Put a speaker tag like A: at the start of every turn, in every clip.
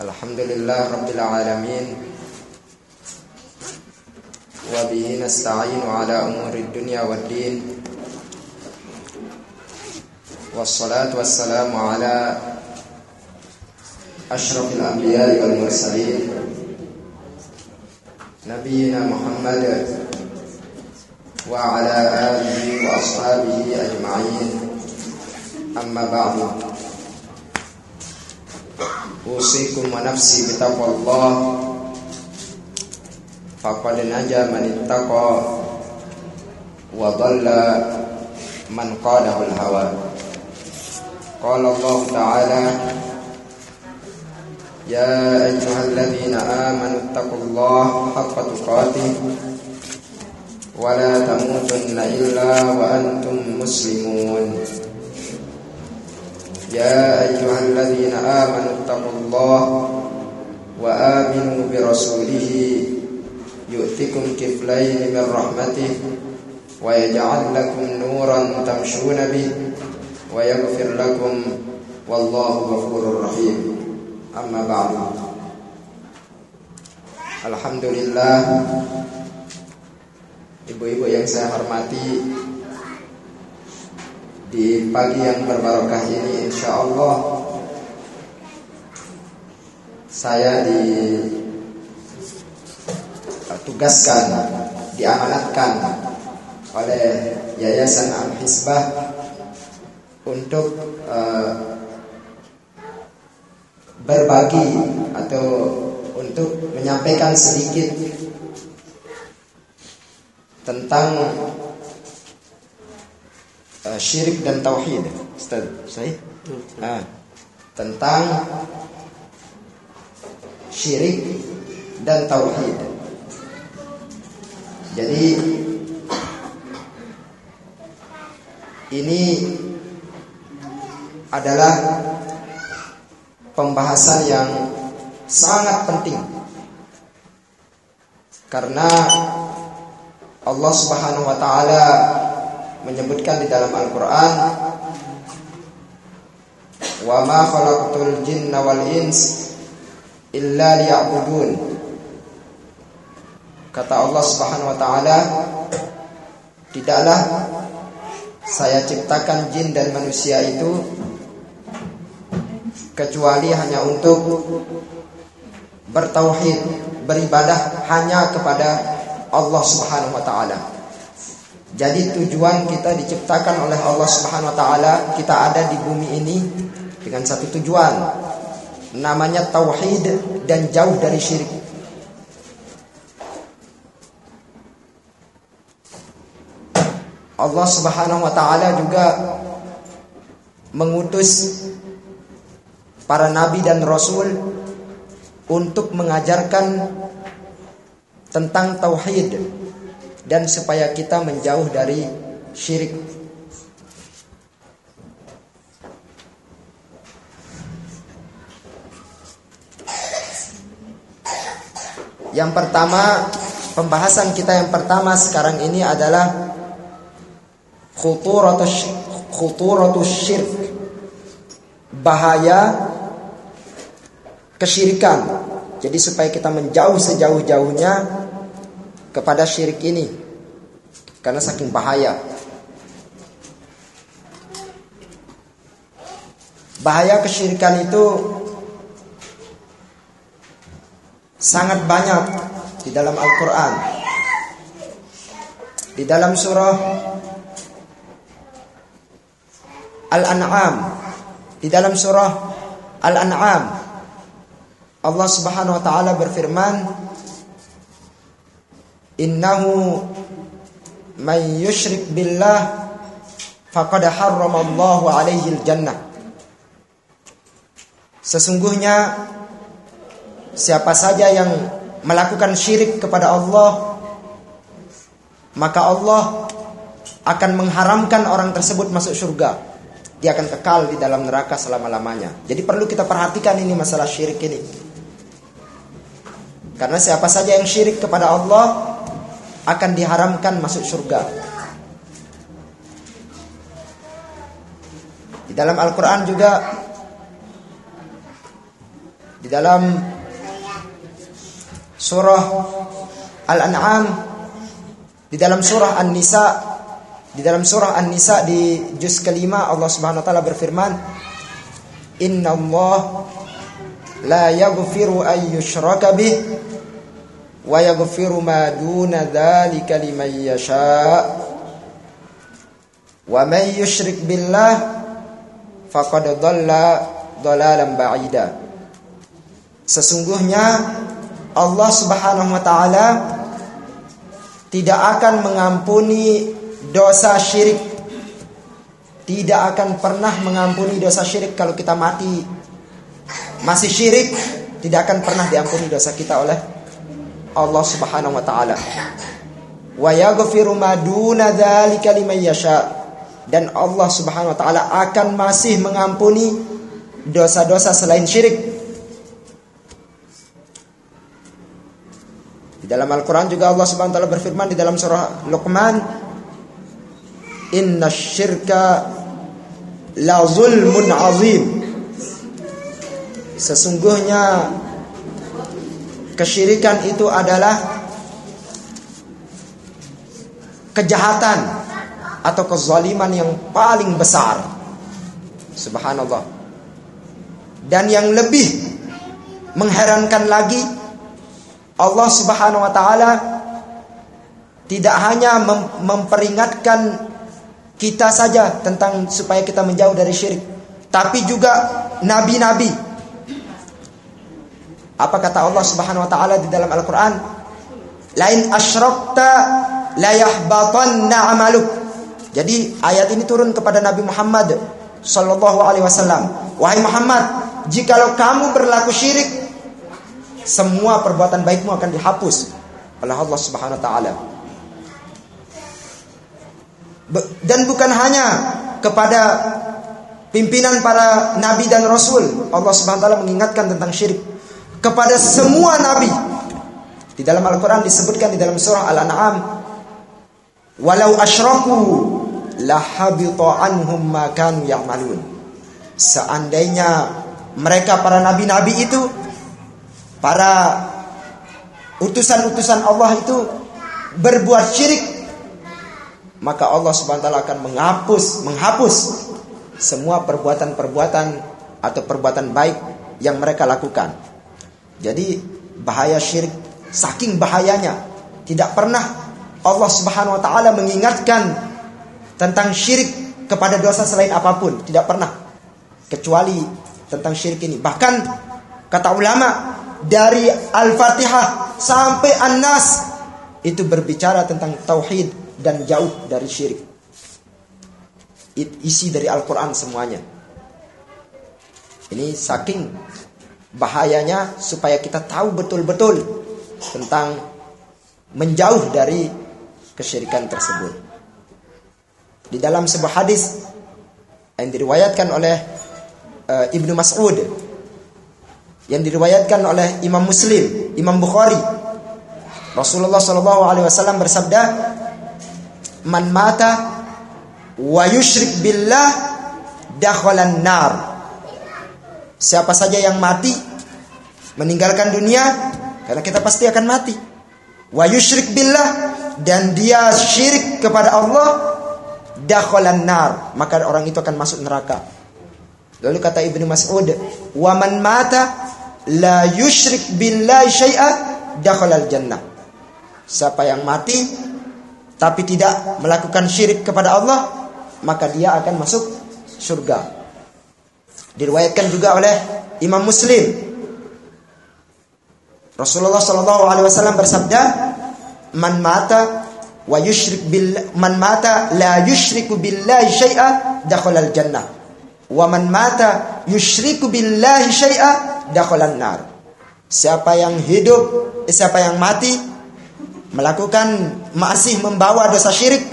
A: الحمد لله رب العالمين وبه نستعين على أمور الدنيا والدين والصلاة والسلام على أشرف الأنبياء والمرسلين نبينا محمد وعلى آله وأصحابه أجمعين أما بعد Usikum wa nafsi Allah, Faqad naja man ittaqa Wa dhalla man qadahu hawa Qala Allah ta'ala يا أيها الذين آمنوا اتقوا الله حق تقاته ولا تموتن إلا وأنتم مسلمون يا أيها الذين آمنوا اتقوا الله وآمنوا برسوله يؤتكم كفلين من رحمته ويجعل لكم نورا تمشون به ويغفر لكم والله غفور رحيم أما بعد Alhamdulillah Ibu-ibu yang saya hormati di pagi yang berbarokah ini insya Allah saya ditugaskan diamanatkan oleh Yayasan Al Hisbah untuk uh, berbagi atau untuk menyampaikan sedikit tentang Eh, syirik dan tauhid. Ustaz, ah, tentang syirik dan tauhid. Jadi ini adalah pembahasan yang sangat penting karena Allah Subhanahu wa taala menyebutkan di dalam Al-Qur'an wa ma khalaqtul jinna wal ins illa liya'budun kata Allah Subhanahu wa taala tidaklah saya ciptakan jin dan manusia itu kecuali hanya untuk bertauhid beribadah hanya kepada Allah Subhanahu wa taala jadi tujuan kita diciptakan oleh Allah Subhanahu wa taala, kita ada di bumi ini dengan satu tujuan. Namanya tauhid dan jauh dari syirik. Allah Subhanahu wa taala juga mengutus para nabi dan rasul untuk mengajarkan tentang tauhid dan supaya kita menjauh dari syirik. Yang pertama, pembahasan kita yang pertama sekarang ini adalah khuturatu syirik. syirik Bahaya kesyirikan. Jadi supaya kita menjauh sejauh-jauhnya kepada syirik ini karena saking bahaya. Bahaya kesyirikan itu sangat banyak di dalam Al-Qur'an. Di dalam surah Al-An'am, di dalam surah Al-An'am Allah Subhanahu wa taala berfirman innahu may yushrik billah faqad harramallahu alaihi jannah Sesungguhnya siapa saja yang melakukan syirik kepada Allah maka Allah akan mengharamkan orang tersebut masuk surga dia akan kekal di dalam neraka selama-lamanya jadi perlu kita perhatikan ini masalah syirik ini karena siapa saja yang syirik kepada Allah akan diharamkan masuk surga. Di dalam Al-Quran juga di dalam surah Al-An'am di dalam surah An-Nisa di dalam surah An-Nisa di juz kelima Allah Subhanahu wa taala berfirman Inna Allah la yaghfiru an yushraka bih wa yaghfiru ma duna dzalika liman yasha wa may yushrik billah faqad dhalla Sesungguhnya Allah Subhanahu wa taala tidak akan mengampuni dosa syirik tidak akan pernah mengampuni dosa syirik kalau kita mati masih syirik tidak akan pernah diampuni dosa kita oleh Allah Subhanahu wa taala. Wa yaghfiru ma duna dzalika liman yasha. Dan Allah Subhanahu wa taala akan masih mengampuni dosa-dosa selain syirik. Di dalam Al-Qur'an juga Allah Subhanahu wa taala berfirman di dalam surah Luqman, "Inna syirka la zulmun azim." Sesungguhnya Kesyirikan itu adalah kejahatan atau kezaliman yang paling besar. Subhanallah. Dan yang lebih mengherankan lagi Allah Subhanahu wa taala tidak hanya mem memperingatkan kita saja tentang supaya kita menjauh dari syirik, tapi juga nabi-nabi apa kata Allah Subhanahu wa taala di dalam Al-Qur'an? Lain asyrakta la yahbatanna 'amaluk. Jadi ayat ini turun kepada Nabi Muhammad sallallahu alaihi wasallam. Wahai Muhammad, jikalau kamu berlaku syirik, semua perbuatan baikmu akan dihapus oleh Allah Subhanahu wa taala. Dan bukan hanya kepada pimpinan para nabi dan rasul, Allah Subhanahu wa taala mengingatkan tentang syirik kepada semua nabi. Di dalam Al-Qur'an disebutkan di dalam surah Al-An'am, "Walau asyraku lahabita anhum ma kanu ya'malun." Seandainya mereka para nabi-nabi itu para utusan-utusan Allah itu berbuat syirik maka Allah Subhanahu wa taala akan menghapus menghapus semua perbuatan-perbuatan atau perbuatan baik yang mereka lakukan jadi bahaya syirik saking bahayanya tidak pernah Allah Subhanahu wa taala mengingatkan tentang syirik kepada dosa selain apapun, tidak pernah kecuali tentang syirik ini. Bahkan kata ulama dari Al-Fatihah sampai An-Nas itu berbicara tentang tauhid dan jauh dari syirik. Isi dari Al-Qur'an semuanya. Ini saking bahayanya supaya kita tahu betul-betul tentang menjauh dari kesyirikan tersebut. Di dalam sebuah hadis yang diriwayatkan oleh uh, Ibnu Mas'ud yang diriwayatkan oleh Imam Muslim, Imam Bukhari. Rasulullah Shallallahu alaihi wasallam bersabda, "Man mata wa yushrik billah dakhalan nar." Siapa saja yang mati meninggalkan dunia karena kita pasti akan mati. Wa yusyrik billah dan dia syirik kepada Allah dakhalan nar, maka orang itu akan masuk neraka. Lalu kata Ibnu Mas'ud, waman mata la yusyrik billahi syai'a dakhalal jannah." Siapa yang mati tapi tidak melakukan syirik kepada Allah, maka dia akan masuk surga. Diriwayatkan juga oleh Imam Muslim. Rasulullah Shallallahu Alaihi Wasallam bersabda, "Man mata wa yushrik bil man mata la yushriku billahi syai'a dakhala jannah wa man mata yushriku billahi syai'a dakhala nar." Siapa yang hidup, eh, siapa yang mati melakukan masih membawa dosa syirik,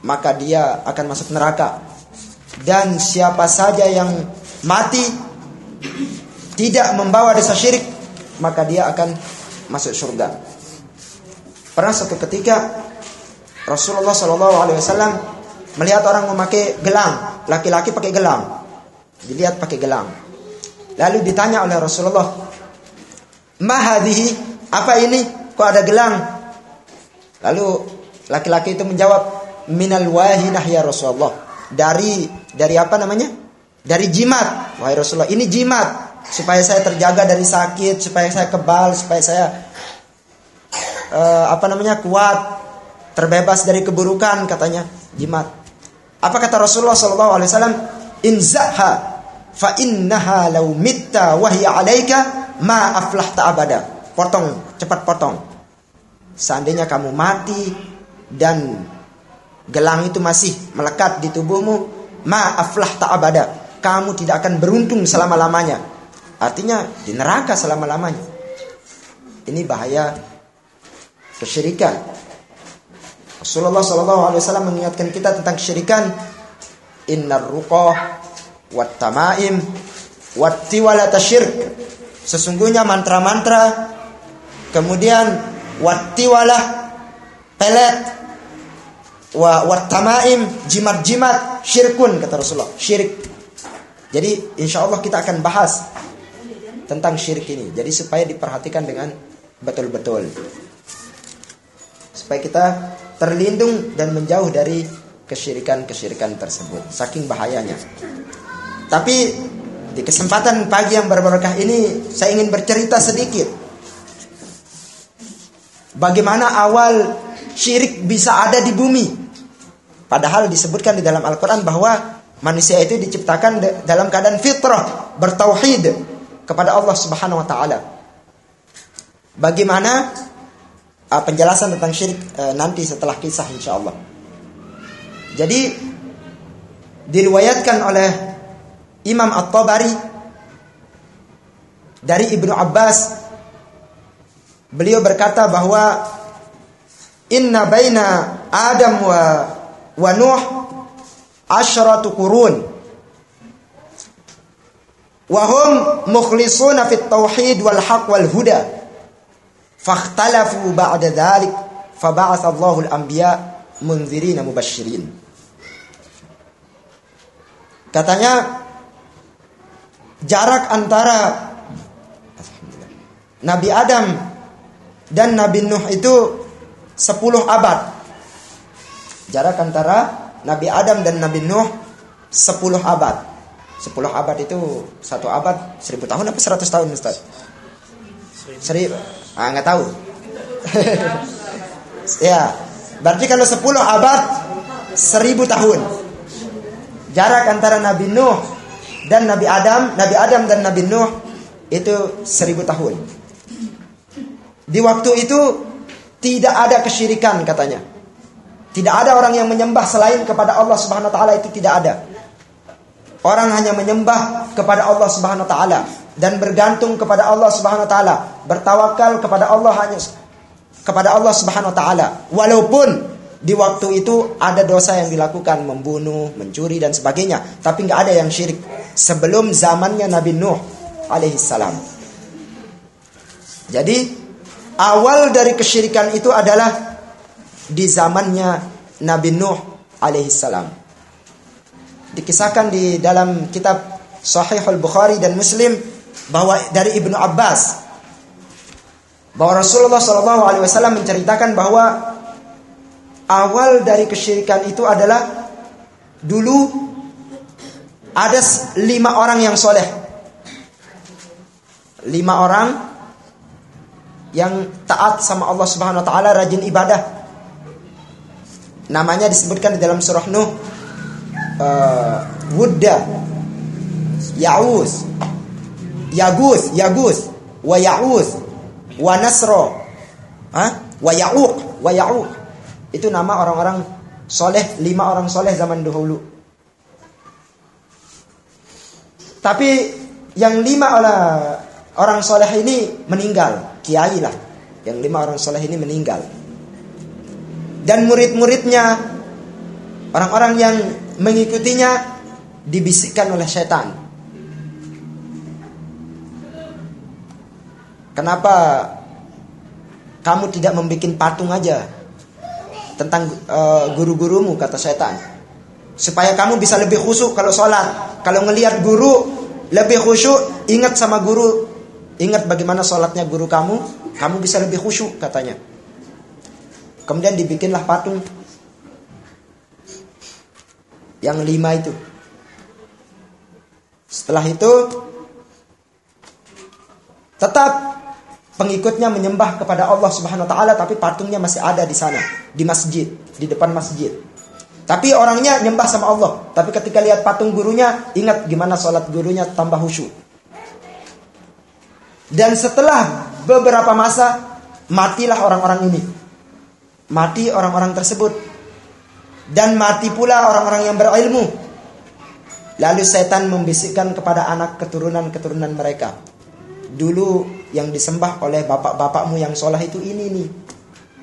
A: maka dia akan masuk neraka. Dan siapa saja yang mati tidak membawa dosa syirik, maka dia akan masuk surga. Pernah satu ketika Rasulullah Shallallahu Alaihi Wasallam melihat orang memakai gelang, laki-laki pakai gelang, dilihat pakai gelang. Lalu ditanya oleh Rasulullah, mahadihi apa ini? Kok ada gelang? Lalu laki-laki itu menjawab, minal wahinah ya Rasulullah. Dari dari apa namanya? dari jimat. Wahai Rasulullah, ini jimat supaya saya terjaga dari sakit, supaya saya kebal, supaya saya uh, apa namanya kuat, terbebas dari keburukan katanya jimat. Apa kata Rasulullah saw? Alaihi Wasallam? Inzaha fa innaha lau mitta wahya alaika ma aflahta abada. Potong, cepat potong. Seandainya kamu mati dan gelang itu masih melekat di tubuhmu, ma aflahta abada kamu tidak akan beruntung selama-lamanya. Artinya di neraka selama-lamanya. Ini bahaya kesyirikan. Rasulullah Alaihi Wasallam mengingatkan kita tentang kesyirikan. Innar ruqah wat tamaim wat tiwala tasyirk. Sesungguhnya mantra-mantra kemudian wat tiwalah pelet wa wat tamaim jimat-jimat syirkun kata Rasulullah. Syirik jadi insya Allah kita akan bahas tentang syirik ini. Jadi supaya diperhatikan dengan betul-betul. Supaya kita terlindung dan menjauh dari kesyirikan-kesyirikan tersebut. Saking bahayanya. Tapi di kesempatan pagi yang berberkah ini saya ingin bercerita sedikit. Bagaimana awal syirik bisa ada di bumi? Padahal disebutkan di dalam Al-Qur'an bahwa Manusia itu diciptakan dalam keadaan fitrah, bertauhid kepada Allah Subhanahu wa taala. Bagaimana uh, penjelasan tentang syirik uh, nanti setelah kisah insyaallah. Jadi diriwayatkan oleh Imam At-Tabari dari Ibnu Abbas beliau berkata bahwa inna baina Adam wa wa Nuh asyratu qurun wa hum mukhlisuna fit tauhid wal haq wal huda fakhtalafu ba'da dhalik faba'atha Allahu al anbiya munzirina mubashirin katanya jarak antara Nabi Adam dan Nabi Nuh itu 10 abad jarak antara Nabi Adam dan Nabi Nuh 10 abad. 10 abad itu satu abad 1000 tahun apa 100 tahun Ustaz? Seribu. Ah nggak tahu. ya. Berarti kalau 10 abad 1000 tahun. Jarak antara Nabi Nuh dan Nabi Adam, Nabi Adam dan Nabi Nuh itu 1000 tahun. Di waktu itu tidak ada kesyirikan katanya. Tidak ada orang yang menyembah selain kepada Allah Subhanahu wa taala itu tidak ada. Orang hanya menyembah kepada Allah Subhanahu wa taala dan bergantung kepada Allah Subhanahu wa taala, bertawakal kepada Allah hanya kepada Allah Subhanahu wa taala. Walaupun di waktu itu ada dosa yang dilakukan membunuh, mencuri dan sebagainya, tapi nggak ada yang syirik sebelum zamannya Nabi Nuh alaihi salam. Jadi awal dari kesyirikan itu adalah di zamannya Nabi Nuh alaihissalam. Dikisahkan di dalam kitab Sahih al Bukhari dan Muslim bahwa dari Ibnu Abbas bahwa Rasulullah Shallallahu Alaihi Wasallam menceritakan bahwa awal dari kesyirikan itu adalah dulu ada lima orang yang soleh, lima orang yang taat sama Allah Subhanahu Wa Taala, rajin ibadah, namanya disebutkan di dalam surah Nuh uh, Wudda Yaus Yagus Yagus wa Yaus wa Nasro ha wa Yauq wa Yauq itu nama orang-orang soleh lima orang soleh zaman dahulu tapi yang lima orang orang soleh ini meninggal kiai lah yang lima orang soleh ini meninggal dan murid-muridnya orang-orang yang mengikutinya dibisikkan oleh setan. Kenapa kamu tidak membuat patung aja tentang eh, guru-gurumu kata setan supaya kamu bisa lebih khusyuk kalau sholat kalau ngelihat guru lebih khusyuk ingat sama guru ingat bagaimana sholatnya guru kamu kamu bisa lebih khusyuk katanya Kemudian dibikinlah patung yang lima itu. Setelah itu tetap pengikutnya menyembah kepada Allah Subhanahu wa taala tapi patungnya masih ada di sana, di masjid, di depan masjid. Tapi orangnya nyembah sama Allah, tapi ketika lihat patung gurunya ingat gimana sholat gurunya tambah khusyuk. Dan setelah beberapa masa matilah orang-orang ini mati orang-orang tersebut dan mati pula orang-orang yang berilmu. Lalu setan membisikkan kepada anak keturunan-keturunan mereka. Dulu yang disembah oleh bapak-bapakmu yang soleh itu ini nih.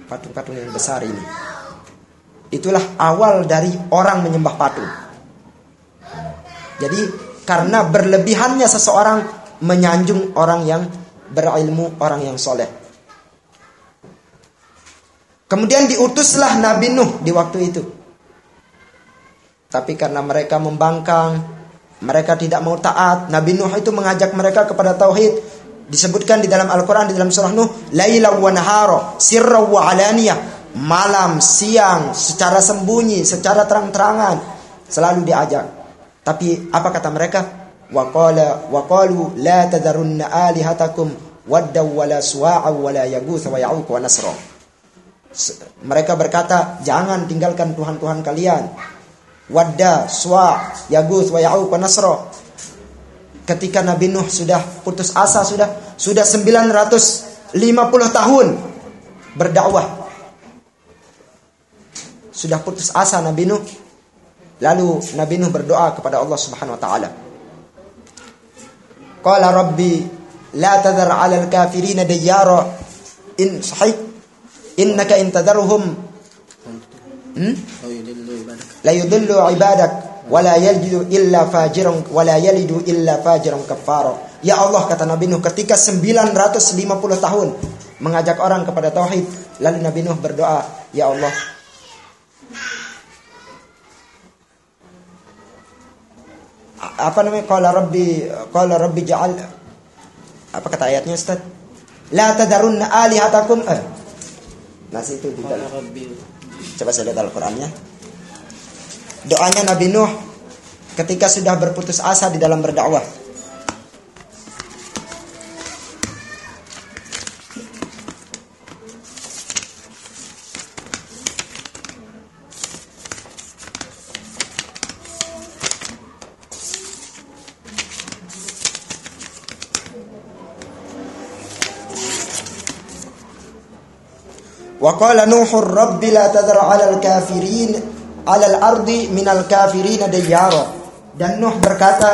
A: Patung-patung yang besar ini. Itulah awal dari orang menyembah patung. Jadi karena berlebihannya seseorang menyanjung orang yang berilmu, orang yang soleh. Kemudian diutuslah Nabi Nuh di waktu itu. Tapi karena mereka membangkang, mereka tidak mau taat. Nabi Nuh itu mengajak mereka kepada tauhid. Disebutkan di dalam Al-Quran, di dalam surah Nuh. Laila wa naharo, sirra wa alaniyah. Malam, siang, secara sembunyi, secara terang-terangan. Selalu diajak. Tapi apa kata mereka? wa qalu la tadarunna alihatakum waddaw wala suwa'a wala yagutha wa ya'uq wa nasra. Mereka berkata, jangan tinggalkan Tuhan-Tuhan kalian. Wadda, Swa, Yaguth, wa yau panasro Ketika Nabi Nuh sudah putus asa, sudah sudah 950 tahun berdakwah. Sudah putus asa Nabi Nuh. Lalu Nabi Nuh berdoa kepada Allah Subhanahu wa taala. Qala rabbi la tadhar 'alal kafirina dayyara in sahih innaka intadaruhum hmm? la yudillu ibadak wala yalidu illa fajirun wala yalidu illa fajirun kafara ya Allah kata Nabi Nuh ketika 950 tahun mengajak orang kepada tauhid lalu Nabi Nuh berdoa ya Allah apa namanya qala rabbi qala rabbi ja'al apa kata ayatnya Ustaz la tadarun alihatakum eh nasi itu di dalam. Coba saya lihat Al-Qur'annya. Doanya Nabi Nuh ketika sudah berputus asa di dalam berdakwah. وقال نوح رب لا تذر على الكافرين على الأرض من الكافرين ديارا dan Nuh berkata